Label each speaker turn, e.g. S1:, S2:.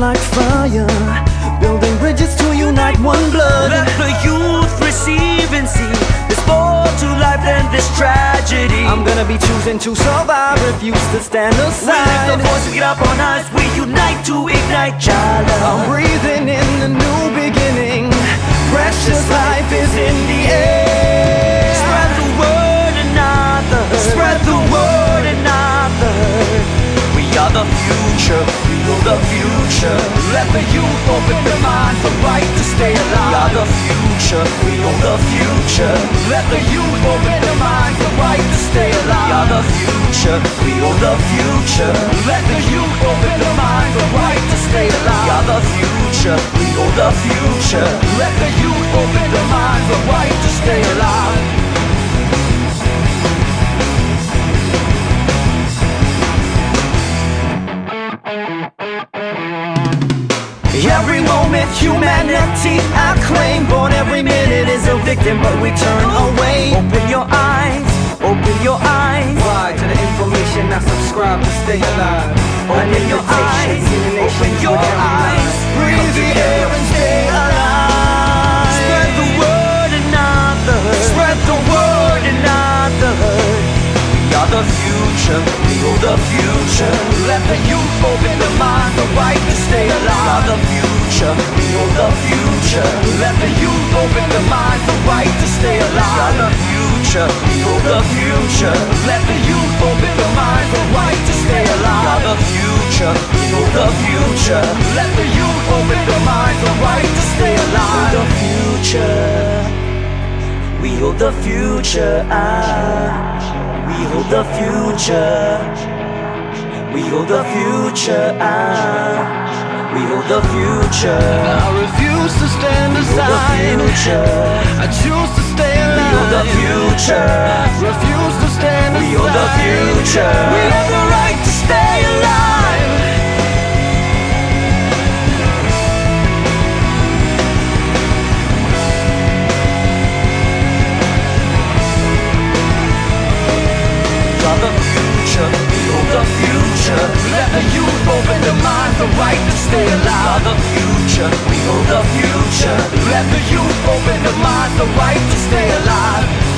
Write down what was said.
S1: like fire, building bridges to unite one blood.
S2: Let the youth receive and see there's more to life than this tragedy.
S1: I'm gonna be choosing to survive, refuse to stand aside
S2: we lift the voice, we get up on us, we unite to ignite child
S1: I'm breathing in the new beginning.
S2: Future. Are the future. Let the youth open their mind for right to stay alive. We are the future. Are the future. Let the youth open their mind for right to stay alive. We are the future. Are the future. Let the youth open their mind for right to stay alive. We are the future. Are the future. Let the youth open their mind for right to stay alive.
S1: Every moment humanity I claim Born every minute is a victim but we turn away
S2: Open your eyes, open your eyes.
S3: Why to the information I subscribe to stay alive.
S2: Open your eyes, open your eyes.
S1: Breathe the air and stay alive
S2: Spread the word another. Spread the word another. We are the future, we are the future. Let the youth open future, we are the future. Let the youth open their mind, the right to stay alive. The future, are the future. Let the youth open their mind, the right to stay alive. The future, are the future. Let the youth open their mind, the right to stay alive. The future. We hold the future, ah. We hold the future. We hold the future, ah. We hold the future.
S1: I refuse to stand
S2: We hold the future.
S1: I choose to stay alive.
S2: We hold the future.
S1: Refuse to stand aside.
S2: We
S1: aside
S2: hold the future.
S1: We have right to stay alive.
S2: The future. We hold the future. Let the youth open their mind, the right to stay alive.